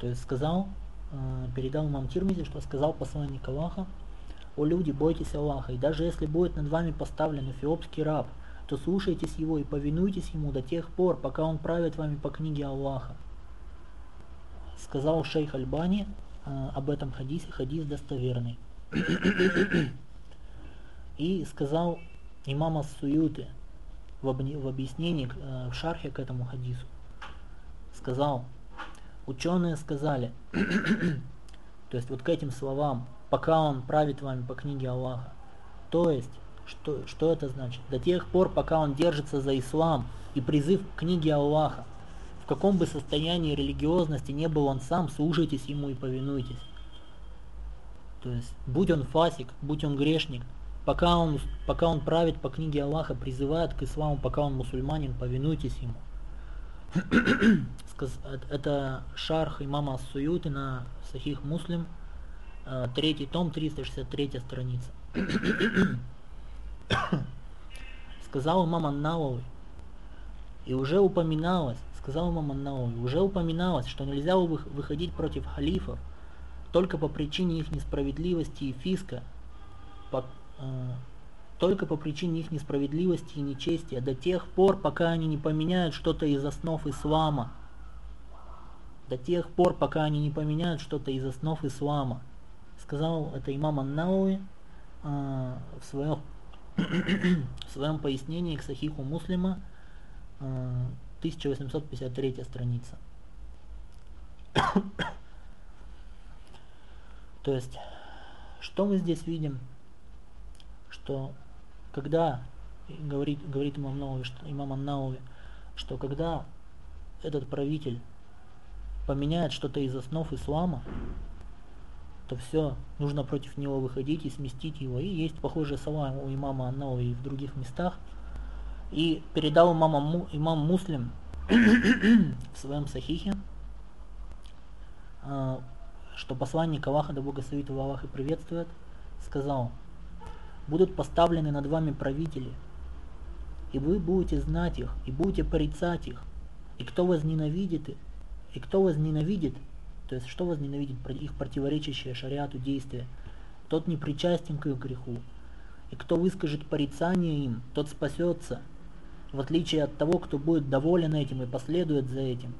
То есть сказал, э, передал имам Тирмизи, что сказал посланник Аллаха, «О люди, бойтесь Аллаха, и даже если будет над вами поставлен эфиопский раб, то слушайтесь его и повинуйтесь ему до тех пор, пока он правит вами по книге Аллаха». Сказал шейх Альбани э, об этом хадисе, хадис достоверный. И сказал имам Ас-Суюты в, объяснении, э, в шархе к этому хадису, сказал, ученые сказали, то есть вот к этим словам, пока он правит вами по книге Аллаха, то есть, что, что это значит? До тех пор, пока он держится за ислам и призыв к книге Аллаха, в каком бы состоянии религиозности не был он сам, слушайтесь ему и повинуйтесь. То есть, будь он фасик, будь он грешник, пока он, пока он правит по книге Аллаха, призывает к исламу, пока он мусульманин, повинуйтесь ему. Это шарх имама Суюты на Сахих Муслим, э, третий том, 363 страница. Сказал имам Аннауи, и уже упоминалось, сказал имам Аннауи, уже упоминалось, что нельзя выходить против халифов только по причине их несправедливости и фиска, э, только по причине их несправедливости и нечестия, до тех пор, пока они не поменяют что-то из основ ислама. До тех пор, пока они не поменяют что-то из основ ислама. Сказал это имам Аннауи э, в, своем, в своем пояснении к Сахиху Муслима, э, 1853 страница. То есть, что мы здесь видим? Что когда, говорит, говорит имам, Науви, что, имам Аннауи, что когда этот правитель поменяет что-то из основ ислама, то все, нужно против него выходить и сместить его. И есть похожие слова у имама Аннауи и в других местах. И передал имама, имам Муслим в своем сахихе, а, что посланник Аллаха, да благословит его Аллах и приветствует, сказал, будут поставлены над вами правители, и вы будете знать их, и будете порицать их, и кто возненавидит, и кто возненавидит, то есть что возненавидит их противоречащее шариату действия, тот не причастен к их греху, и кто выскажет порицание им, тот спасется, в отличие от того, кто будет доволен этим и последует за этим.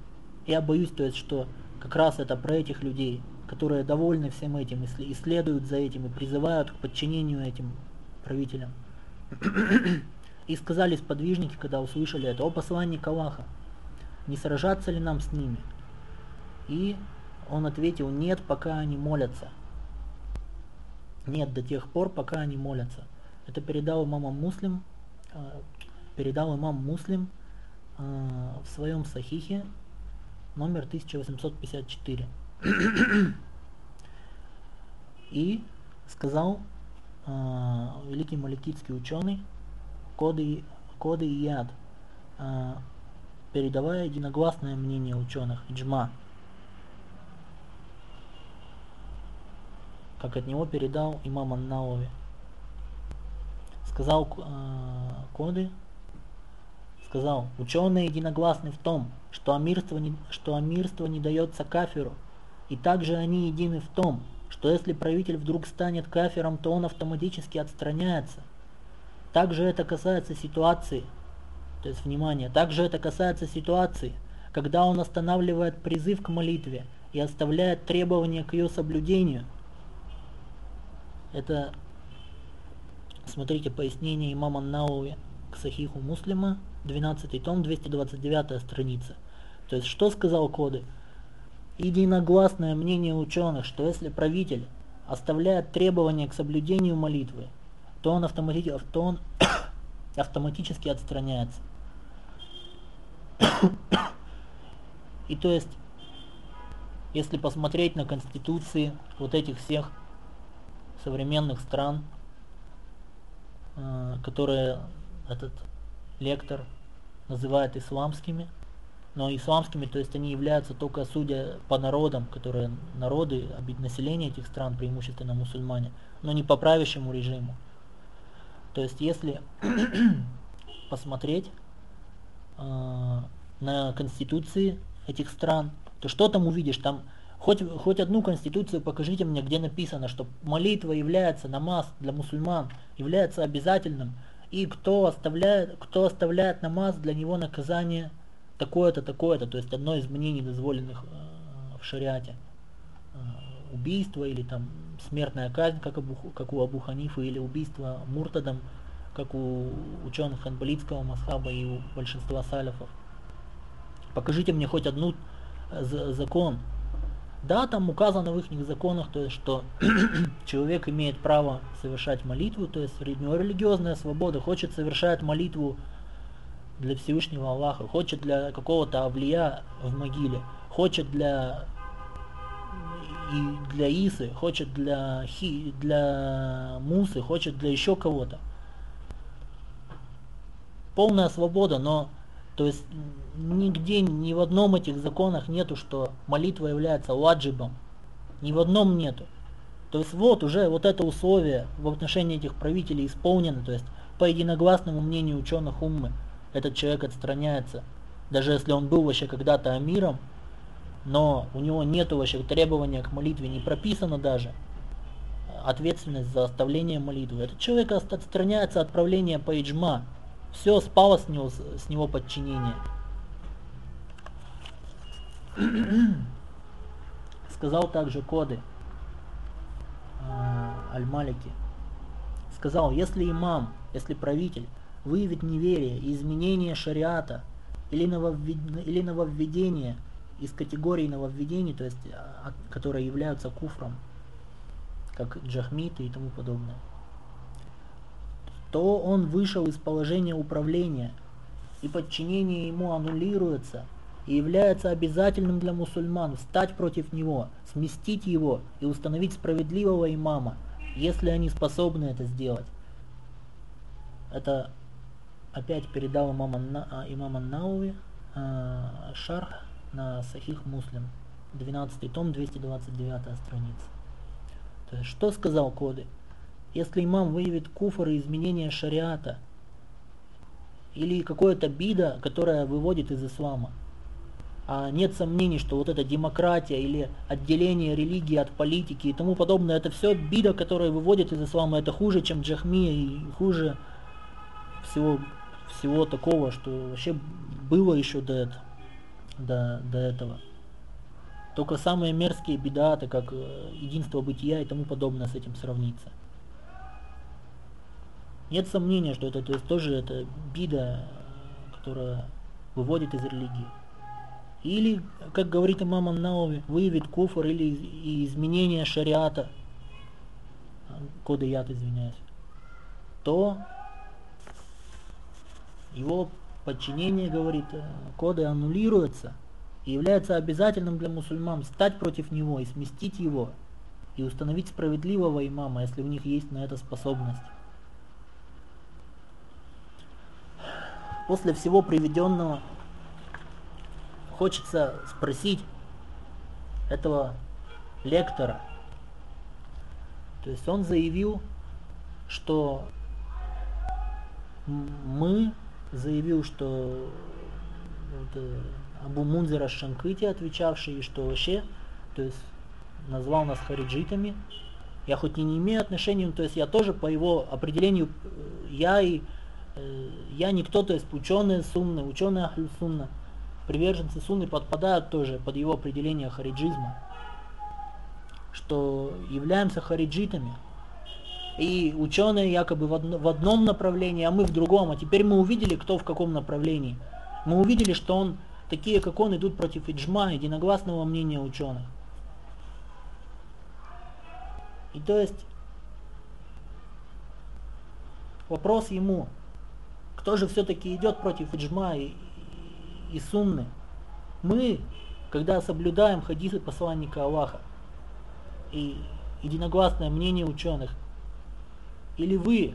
Я боюсь, то есть, что как раз это про этих людей, которые довольны всем этим и следуют за этим и призывают к подчинению этим правителям. И сказали сподвижники, когда услышали это, о посланник Аллаха, не сражаться ли нам с ними? И он ответил, нет, пока они молятся. Нет, до тех пор, пока они молятся. Это передал имам Муслим, э, передал имам Муслим э, в своем сахихе номер 1854. И сказал э, великий маликитский ученый Коды, Коды Яд, э, передавая единогласное мнение ученых, Иджма, как от него передал имам Аннауи. Сказал э, Коды, сказал, ученые единогласны в том, что амирство, не, что амирство не дается кафиру, и также они едины в том, что если правитель вдруг станет кафером, то он автоматически отстраняется. Также это касается ситуации, то есть, внимание, также это касается ситуации, когда он останавливает призыв к молитве и оставляет требования к ее соблюдению. Это, смотрите, пояснение имама Науи к Сахиху Муслима, 12 том, 229 страница. То есть, что сказал Коды? Единогласное мнение ученых, что если правитель оставляет требования к соблюдению молитвы, то он, автомати... то он автоматически отстраняется. И то есть, если посмотреть на конституции вот этих всех современных стран, э, которые этот лектор называет исламскими, но исламскими, то есть они являются только судя по народам, которые народы, население этих стран преимущественно мусульмане, но не по правящему режиму. То есть если посмотреть э, на конституции этих стран, то что там увидишь? Там Хоть, хоть одну конституцию покажите мне, где написано, что молитва является, намаз для мусульман является обязательным, и кто оставляет, кто оставляет намаз, для него наказание такое-то, такое-то, то есть одно из мнений, дозволенных э, в шариате. Э, убийство или там смертная казнь, как, Абу, как у Абу Ханифа, или убийство муртадом, как у ученых ханбалитского масхаба и у большинства салифов. Покажите мне хоть одну э, закон. Да, там указано в их законах, то есть, что человек имеет право совершать молитву, то есть у религиозная свобода, хочет совершать молитву для Всевышнего Аллаха, хочет для какого-то авлия в могиле, хочет для и для Исы, хочет для, Хи, для Мусы, хочет для еще кого-то. Полная свобода, но то есть нигде, ни в одном этих законах нету, что молитва является ваджибом. Ни в одном нету. То есть вот уже вот это условие в отношении этих правителей исполнено. То есть по единогласному мнению ученых уммы этот человек отстраняется. Даже если он был вообще когда-то амиром, но у него нету вообще требования к молитве, не прописано даже ответственность за оставление молитвы. Этот человек отстраняется от правления по иджма. Все спало с него, с него подчинение. Сказал также Коды э, Аль-Малики. Сказал, если имам, если правитель выявит неверие и изменение шариата или, нововвед... или нововведение из категории нововведений, то есть, а, которые являются куфром, как джахмиты и тому подобное, то он вышел из положения управления, и подчинение ему аннулируется, и является обязательным для мусульман встать против него, сместить его и установить справедливого имама, если они способны это сделать. Это опять передал имам, а, имам Ан-Науи э, шарх на Сахих Муслим, 12 том, 229 страница. То есть, что сказал Коды? Если имам выявит куфр и изменение шариата, или какое-то бида, которое выводит из ислама, а нет сомнений, что вот эта демократия или отделение религии от политики и тому подобное, это все бида, которая выводит из ислама, это хуже, чем джахмия и хуже всего, всего такого, что вообще было еще до этого до, до этого. Только самые мерзкие бедаты, как э, единство бытия и тому подобное, с этим сравнится. Нет сомнения, что это то есть, тоже это бида, которая выводит из религии. Или, как говорит имам Аннауи, выявит куфр или изменение шариата, кода яд, извиняюсь, то его подчинение, говорит, э, коды аннулируются и является обязательным для мусульман встать против него и сместить его и установить справедливого имама, если у них есть на это способность. После всего приведенного хочется спросить этого лектора. То есть он заявил, что мы заявил, что вот, э, Абу Мунзера Шанкыти, отвечавший, что вообще, то есть назвал нас хариджитами. Я хоть и не имею отношения, то есть я тоже по его определению, э, я и э, я никто, то есть ученые сунны, ученые ахлю сунна, приверженцы сунны подпадают тоже под его определение хариджизма, что являемся хариджитами, и ученые якобы в, одно, в одном направлении, а мы в другом. А теперь мы увидели, кто в каком направлении. Мы увидели, что он, такие как он, идут против иджма, единогласного мнения ученых. И то есть вопрос ему, кто же все-таки идет против иджма и, и, сунны? Мы, когда соблюдаем хадисы посланника Аллаха и единогласное мнение ученых, или вы,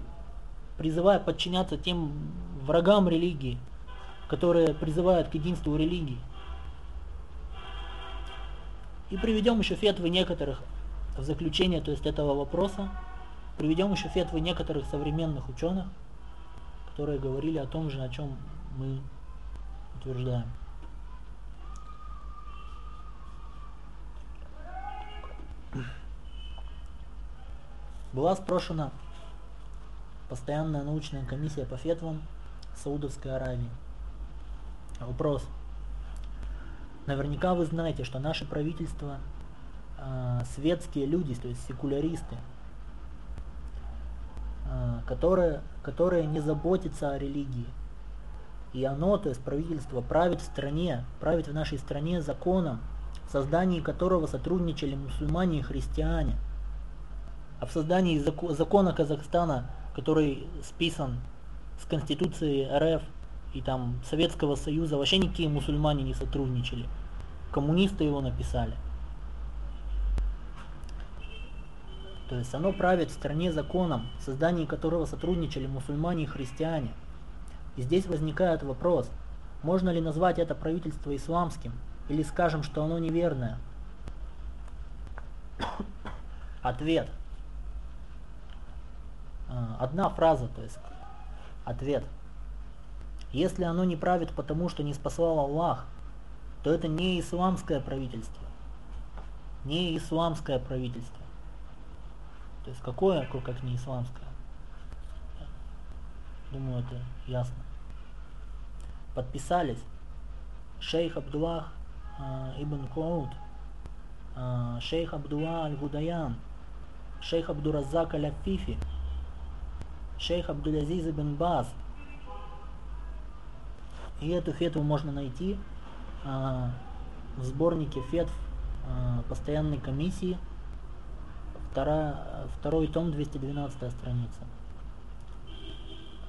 призывая подчиняться тем врагам религии, которые призывают к единству религии. И приведем еще фетвы некоторых в заключение то есть этого вопроса, приведем еще фетвы некоторых современных ученых, которые говорили о том же, о чем мы утверждаем. Была спрошена постоянная научная комиссия по фетвам Саудовской Аравии. Вопрос. Наверняка вы знаете, что наше правительство э, светские люди, то есть секуляристы, э, которые, которые не заботятся о религии. И оно, то есть правительство, правит в стране, правит в нашей стране законом, в создании которого сотрудничали мусульмане и христиане. А в создании закона Казахстана, который списан с Конституцией РФ и там Советского Союза, вообще никакие мусульмане не сотрудничали. Коммунисты его написали. То есть оно правит в стране законом, в создании которого сотрудничали мусульмане и христиане. И здесь возникает вопрос, можно ли назвать это правительство исламским, или скажем, что оно неверное? Ответ. А, одна фраза, то есть ответ. Если оно не правит потому, что не спасал Аллах, то это не исламское правительство. Не исламское правительство. То есть какое, как не исламское? Думаю, это ясно. Подписались шейх Абдуллах э, ибн Кауд, э, шейх Абдулла Аль-Гудаян, шейх Абдуразак Аль-Афифи, шейх Абдулязиз ибн Баз. И эту фетву можно найти э, в сборнике фетв э, постоянной комиссии, вторая, второй том, 212 страница.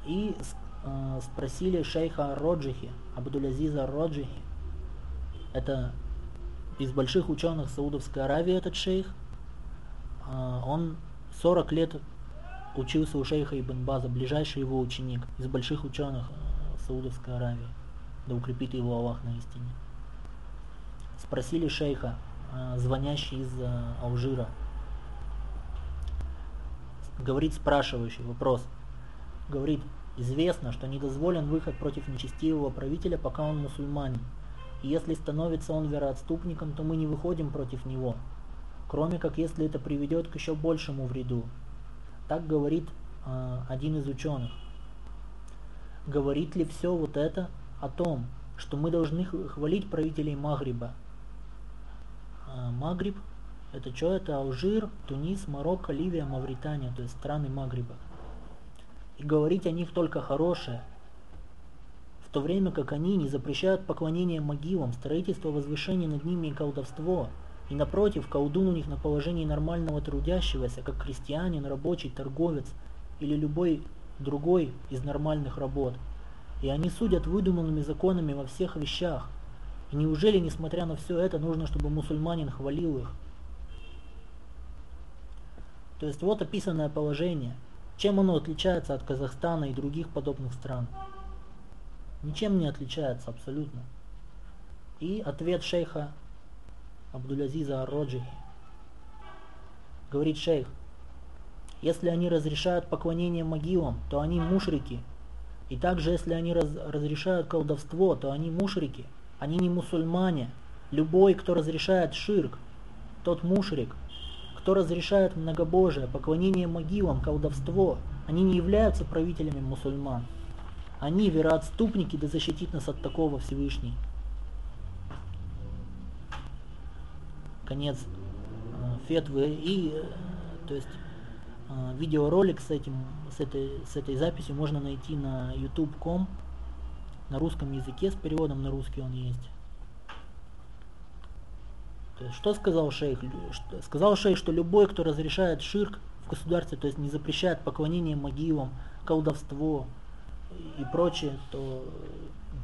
И э, спросили шейха Роджихи, Абдулязиза Роджихи, это из больших ученых Саудовской Аравии этот шейх, он 40 лет учился у шейха Ибн База, ближайший его ученик, из больших ученых Саудовской Аравии, да укрепит его Аллах на истине. Спросили шейха, звонящий из Алжира, говорит спрашивающий вопрос, говорит, известно, что не дозволен выход против нечестивого правителя, пока он мусульманин. И если становится он вероотступником, то мы не выходим против него, кроме как если это приведет к еще большему вреду. Так говорит э, один из ученых. Говорит ли все вот это о том, что мы должны хвалить правителей Магриба? Э, Магриб это что? Это Алжир, Тунис, Марокко, Ливия, Мавритания, то есть страны Магриба. И говорить о них только хорошее, в то время как они не запрещают поклонение могилам, строительство возвышения над ними и колдовство, и напротив, колдун у них на положении нормального трудящегося, как крестьянин, рабочий, торговец или любой другой из нормальных работ. И они судят выдуманными законами во всех вещах. И неужели, несмотря на все это, нужно, чтобы мусульманин хвалил их? То есть вот описанное положение. Чем оно отличается от Казахстана и других подобных стран? Ничем не отличается абсолютно. И ответ шейха Абдулязиза Ар-Роджихи. Говорит шейх, если они разрешают поклонение могилам, то они мушрики. И также, если они раз, разрешают колдовство, то они мушрики. Они не мусульмане. Любой, кто разрешает ширк, тот мушрик – кто разрешает многобожие, поклонение могилам, колдовство, они не являются правителями мусульман. Они вероотступники, да защитит нас от такого Всевышний. Конец э, фетвы и э, то есть э, видеоролик с этим с этой с этой записью можно найти на youtube.com на русском языке с переводом на русский он есть что сказал шейх? Сказал шейх, что любой, кто разрешает ширк в государстве, то есть не запрещает поклонение могилам, колдовство и прочее, то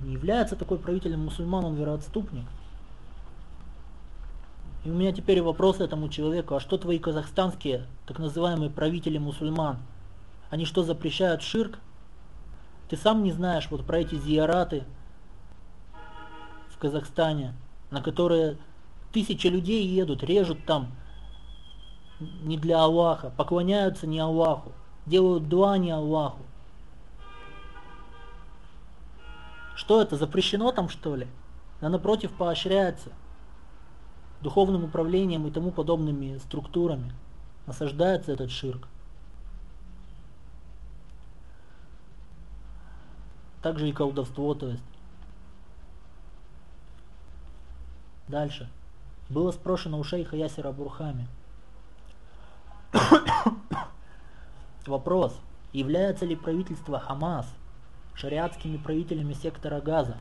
не является такой правителем мусульман, он вероотступник. И у меня теперь вопрос этому человеку, а что твои казахстанские, так называемые правители мусульман, они что, запрещают ширк? Ты сам не знаешь вот про эти зиараты в Казахстане, на которые Тысячи людей едут, режут там не для Аллаха, поклоняются не Аллаху, делают дуа не Аллаху. Что это, запрещено там что ли? Да напротив поощряется духовным управлением и тому подобными структурами насаждается этот ширк. Также и колдовство, то есть. Дальше. Было спрошено у шейха Ясера Бурхами. Вопрос. Является ли правительство Хамас шариатскими правителями сектора Газа?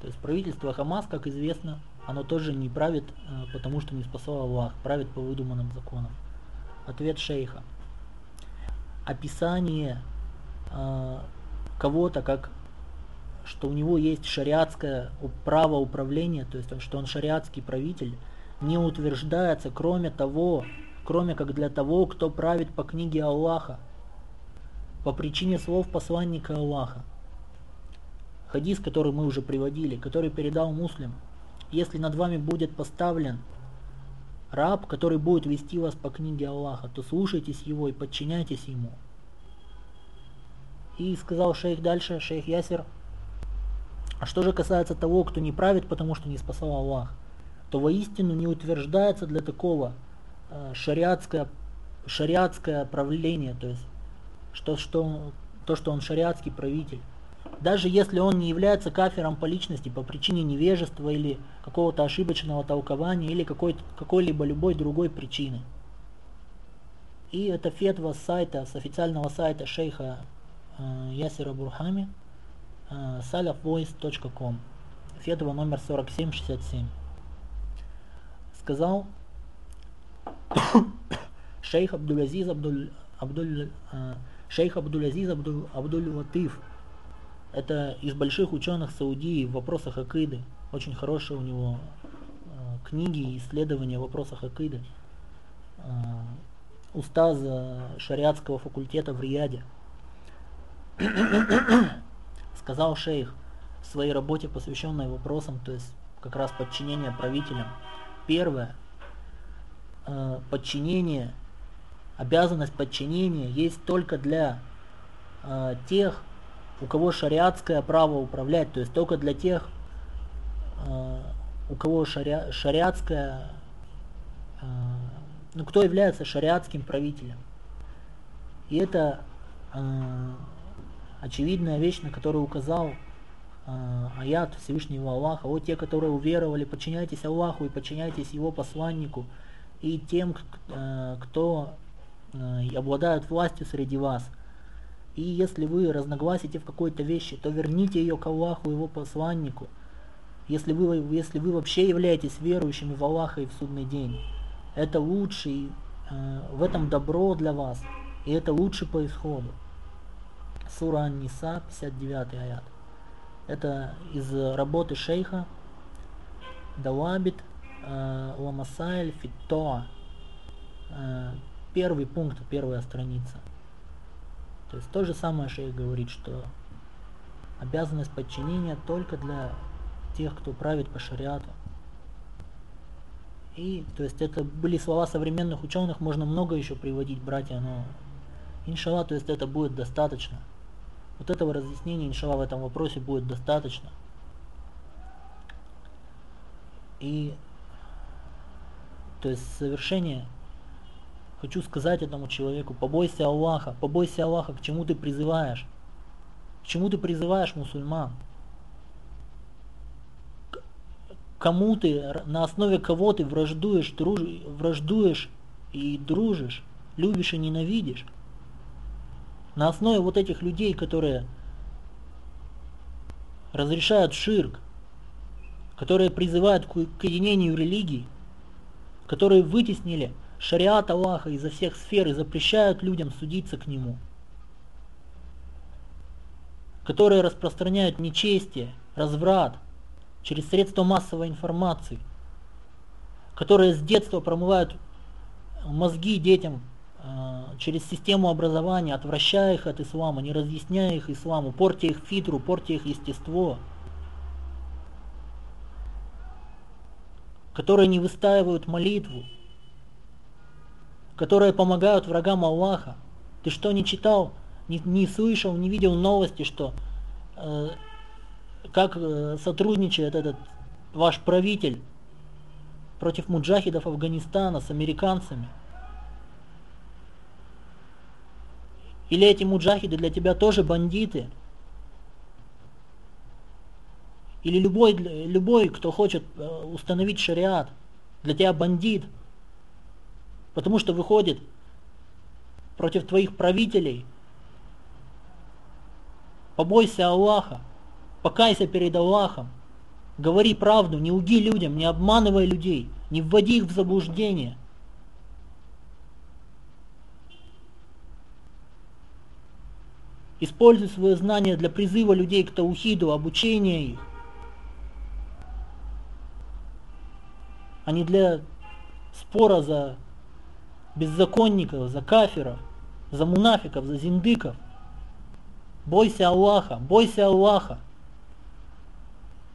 То есть правительство Хамас, как известно, оно тоже не правит, э, потому что не спасал Аллах, правит по выдуманным законам. Ответ шейха. Описание э, кого-то как что у него есть шариатское право управления, то есть что он шариатский правитель, не утверждается, кроме того, кроме как для того, кто правит по книге Аллаха, по причине слов посланника Аллаха. Хадис, который мы уже приводили, который передал муслим, если над вами будет поставлен раб, который будет вести вас по книге Аллаха, то слушайтесь его и подчиняйтесь ему. И сказал шейх дальше, шейх Ясер, а что же касается того, кто не правит, потому что не спасал Аллах, то воистину не утверждается для такого э, шариатское, шариатское правление, то есть что, что, то, что он шариатский правитель. Даже если он не является кафером по личности по причине невежества или какого-то ошибочного толкования или какой, какой-либо любой другой причины. И это фетва с сайта, с официального сайта шейха э, Ясира Бурхами – salafvoice.com Федова номер 4767 сказал шейх Абдулязиз Абдуль, Абдуль, э, шейх Абдулязиз Абдуль, это из больших ученых Саудии в вопросах Акиды. Очень хорошие у него э, книги и исследования в вопросах Акиды. Э, устаз шариатского факультета в Рияде. Сказал шейх в своей работе, посвященной вопросам, то есть как раз подчинение правителям. Первое, э, подчинение, обязанность подчинения есть только для э, тех, у кого шариатское право управлять, то есть только для тех, э, у кого шари, шариатское, э, ну кто является шариатским правителем. И это э, очевидная вещь, на которую указал аят Всевышнего Аллаха. Вот те, которые уверовали, подчиняйтесь Аллаху и подчиняйтесь Его посланнику и тем, кто обладают властью среди вас. И если вы разногласите в какой-то вещи, то верните ее к Аллаху Его посланнику. Если вы, если вы вообще являетесь верующими в Аллаха и в судный день, это лучше, э, в этом добро для вас, и это лучше по исходу. Сура Ан-Ниса, 59 аят. Это из работы шейха Давабит э, Ламасайль Фиттоа. Э, первый пункт, первая страница. То есть то же самое шейх говорит, что обязанность подчинения только для тех, кто правит по шариату. И, то есть это были слова современных ученых, можно много еще приводить, братья, но иншалла, то есть это будет достаточно. Вот этого разъяснения, иншалла, в этом вопросе будет достаточно. И, то есть, совершение, хочу сказать этому человеку, побойся Аллаха, побойся Аллаха, к чему ты призываешь? К чему ты призываешь мусульман? Кому ты, на основе кого ты враждуешь, друж, враждуешь и дружишь, любишь и ненавидишь? на основе вот этих людей, которые разрешают ширк, которые призывают к, к единению религий, которые вытеснили шариат Аллаха изо всех сфер и запрещают людям судиться к нему, которые распространяют нечестие, разврат через средства массовой информации, которые с детства промывают мозги детям Э, через систему образования, отвращая их от ислама, не разъясняя их исламу, портя их фитру, портя их естество, которые не выстаивают молитву, которые помогают врагам Аллаха. Ты что, не читал, не, не слышал, не видел новости, что э, как э, сотрудничает этот ваш правитель против муджахидов Афганистана с американцами – Или эти муджахиды для тебя тоже бандиты? Или любой, любой, кто хочет э, установить шариат, для тебя бандит, потому что выходит против твоих правителей. Побойся Аллаха, покайся перед Аллахом, говори правду, не уги людям, не обманывай людей, не вводи их в заблуждение. Используй свое знание для призыва людей к таухиду, обучения их. а не для спора за беззаконников, за кафиров, за мунафиков, за зиндыков. Бойся Аллаха, бойся Аллаха.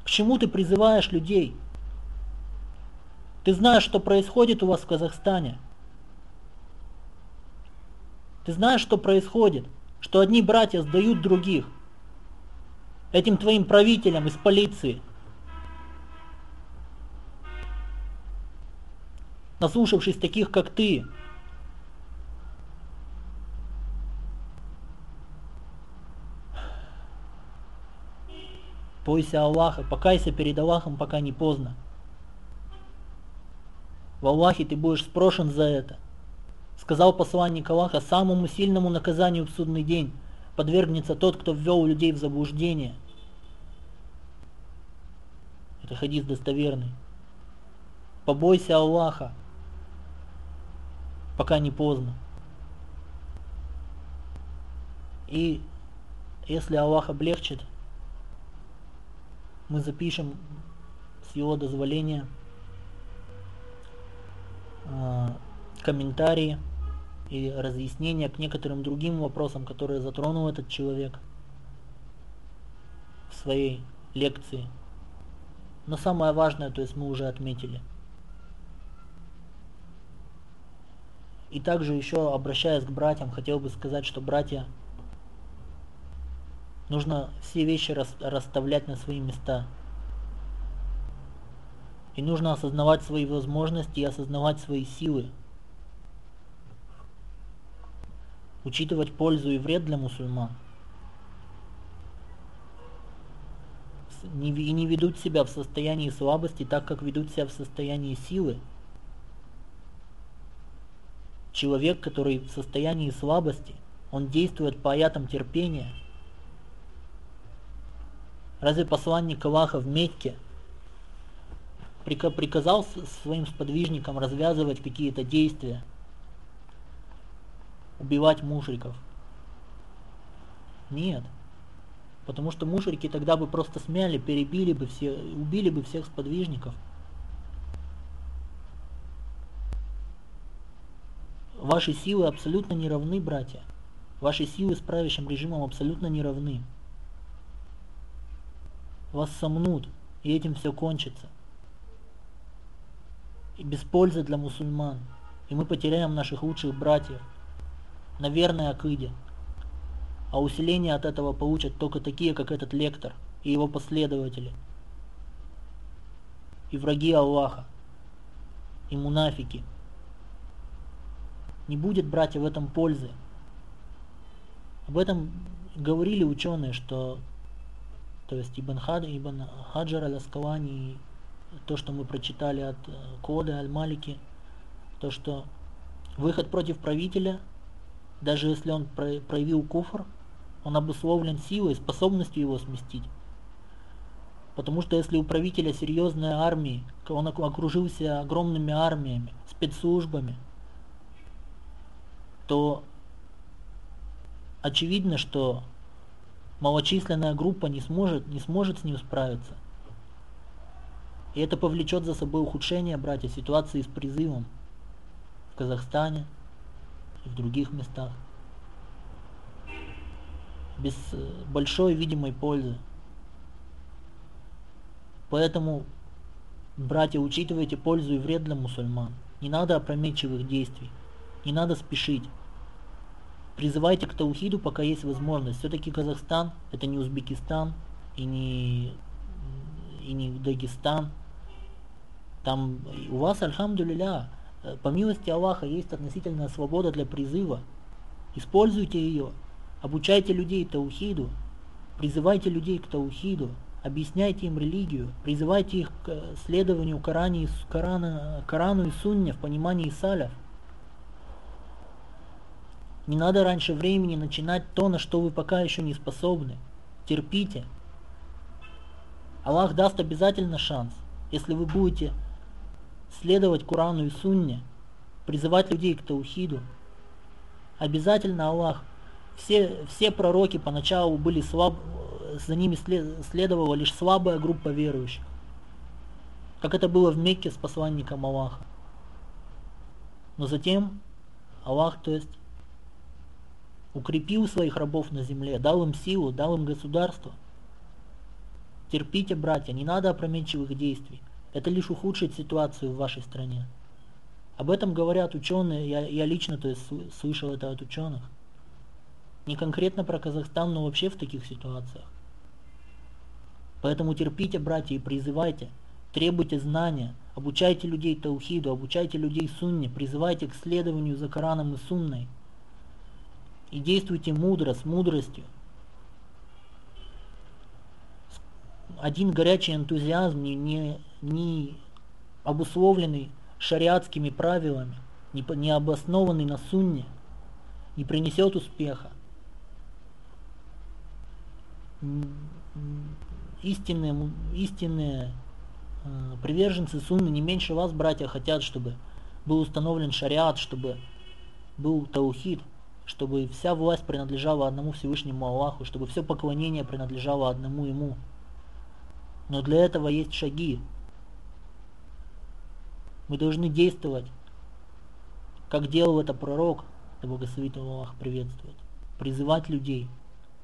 К чему ты призываешь людей? Ты знаешь, что происходит у вас в Казахстане. Ты знаешь, что происходит, что одни братья сдают других. Этим твоим правителям из полиции – наслушавшись таких, как ты. Бойся Аллаха, покайся перед Аллахом, пока не поздно. В Аллахе ты будешь спрошен за это. Сказал посланник Аллаха, самому сильному наказанию в судный день подвергнется тот, кто ввел людей в заблуждение. Это хадис достоверный. Побойся Аллаха, пока не поздно. И если Аллах облегчит, мы запишем с его дозволения э, комментарии и разъяснения к некоторым другим вопросам, которые затронул этот человек в своей лекции. Но самое важное, то есть мы уже отметили – И также еще, обращаясь к братьям, хотел бы сказать, что братья, нужно все вещи расставлять на свои места. И нужно осознавать свои возможности и осознавать свои силы. Учитывать пользу и вред для мусульман. И не ведут себя в состоянии слабости так, как ведут себя в состоянии силы. Человек, который в состоянии слабости, он действует по аятам терпения. Разве посланник Аллаха в Мекке приказал своим сподвижникам развязывать какие-то действия, убивать мушриков? Нет. Потому что мушрики тогда бы просто смяли, перебили бы все, убили бы всех сподвижников. Ваши силы абсолютно не равны, братья. Ваши силы с правящим режимом абсолютно не равны. Вас сомнут, и этим все кончится. И без пользы для мусульман. И мы потеряем наших лучших братьев на верной акыде. А усиление от этого получат только такие, как этот лектор и его последователи. И враги Аллаха, и мунафики – не будет, братья, в этом пользы. Об этом говорили ученые, что то есть Ибн, Хад, Ибн Хаджар аль-Аскалани, то, что мы прочитали от э, Коды Аль-Малики, то, что выход против правителя, даже если он проявил куфр, он обусловлен силой, способностью его сместить. Потому что если у правителя серьезная армия, он окружился огромными армиями, спецслужбами, то очевидно, что малочисленная группа не сможет, не сможет с ним справиться. И это повлечет за собой ухудшение, братья, ситуации с призывом в Казахстане и в других местах. Без э, большой видимой пользы. Поэтому, братья, учитывайте пользу и вред для мусульман. Не надо опрометчивых действий. Не надо спешить. Призывайте к таухиду, пока есть возможность. Все-таки Казахстан это не Узбекистан и не, и не Дагестан. Там у вас, альхамдулиля, по милости Аллаха, есть относительная свобода для призыва. Используйте ее. Обучайте людей таухиду, призывайте людей к таухиду, объясняйте им религию, призывайте их к следованию Коране, Корана, Корану и Сунне в понимании саляф. Не надо раньше времени начинать то, на что вы пока еще не способны. Терпите. Аллах даст обязательно шанс, если вы будете следовать Корану и Сунне, призывать людей к таухиду. Обязательно Аллах. Все, все пророки поначалу были слаб, за ними следовала лишь слабая группа верующих. Как это было в Мекке с посланником Аллаха. Но затем Аллах, то есть, укрепил своих рабов на земле, дал им силу, дал им государство. Терпите, братья, не надо опрометчивых действий. Это лишь ухудшит ситуацию в вашей стране. Об этом говорят ученые, я, я лично то есть, слышал это от ученых. Не конкретно про Казахстан, но вообще в таких ситуациях. Поэтому терпите, братья, и призывайте, требуйте знания, обучайте людей таухиду, обучайте людей сунне, призывайте к следованию за Кораном и сунной. И действуйте мудро, с мудростью. Один горячий энтузиазм, не, не, не обусловленный шариатскими правилами, не, не обоснованный на сунне, не принесет успеха. Истинные, истинные э, приверженцы сунны не меньше вас, братья, хотят, чтобы был установлен шариат, чтобы был таухид, чтобы вся власть принадлежала одному Всевышнему Аллаху, чтобы все поклонение принадлежало одному Ему. Но для этого есть шаги, мы должны действовать, как делал это пророк, да благословит Аллах приветствовать, призывать людей,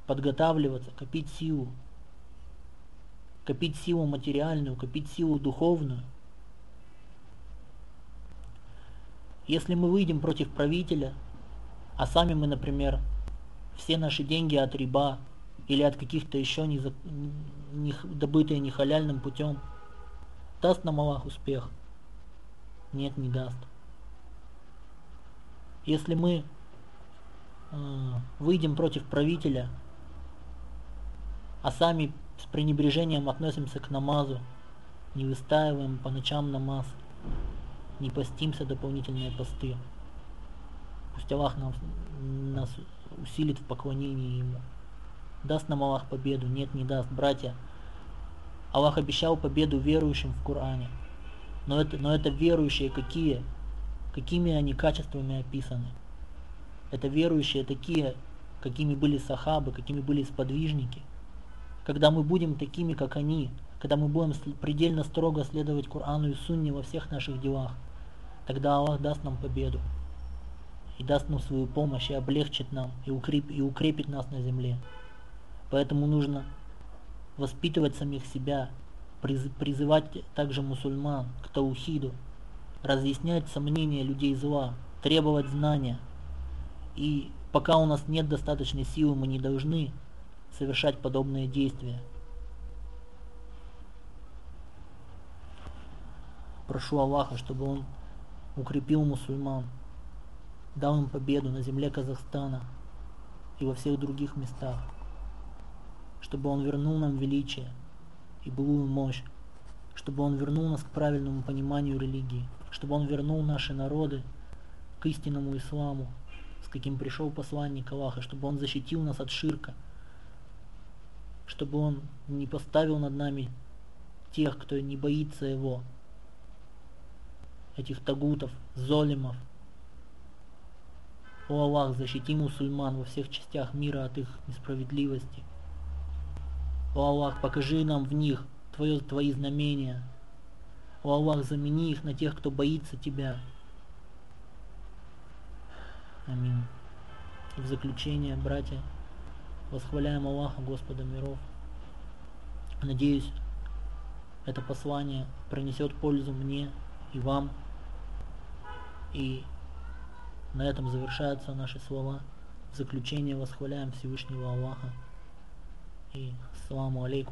подготавливаться, копить силу, копить силу материальную, копить силу духовную. Если мы выйдем против правителя, а сами мы, например, все наши деньги от риба или от каких-то еще не, не добытые нехаляльным путем, даст нам Аллах успех – нет, не даст. Если мы э, выйдем против правителя, а сами с пренебрежением относимся к намазу, не выстаиваем по ночам намаз, не постимся дополнительные посты. Пусть Аллах нам, нас усилит в поклонении Ему. Даст нам Аллах победу? Нет, не даст. Братья, Аллах обещал победу верующим в Коране – но это, но это верующие какие? Какими они качествами описаны? Это верующие такие, какими были сахабы, какими были сподвижники. Когда мы будем такими, как они, когда мы будем предельно строго следовать Корану и Сунне во всех наших делах, тогда Аллах даст нам победу и даст нам свою помощь и облегчит нам и, укреп, и укрепит нас на земле. Поэтому нужно воспитывать самих себя, призывать также мусульман к таухиду, разъяснять сомнения людей зла, требовать знания. И пока у нас нет достаточной силы, мы не должны совершать подобные действия. Прошу Аллаха, чтобы Он укрепил мусульман, дал им победу на земле Казахстана и во всех других местах, чтобы Он вернул нам величие – и былую мощь, чтобы Он вернул нас к правильному пониманию религии, чтобы Он вернул наши народы к истинному исламу, с каким пришел посланник Аллаха, чтобы Он защитил нас от ширка, чтобы Он не поставил над нами тех, кто не боится Его, этих тагутов, золимов. О Аллах, защити мусульман во всех частях мира от их несправедливости. О Аллах, покажи нам в них твое, Твои знамения. О Аллах, замени их на тех, кто боится Тебя. Аминь. В заключение, братья, восхваляем Аллаха, Господа миров. Надеюсь, это послание принесет пользу мне и вам. И на этом завершаются наши слова. В заключение восхваляем Всевышнего Аллаха. И ассаламу алейкум.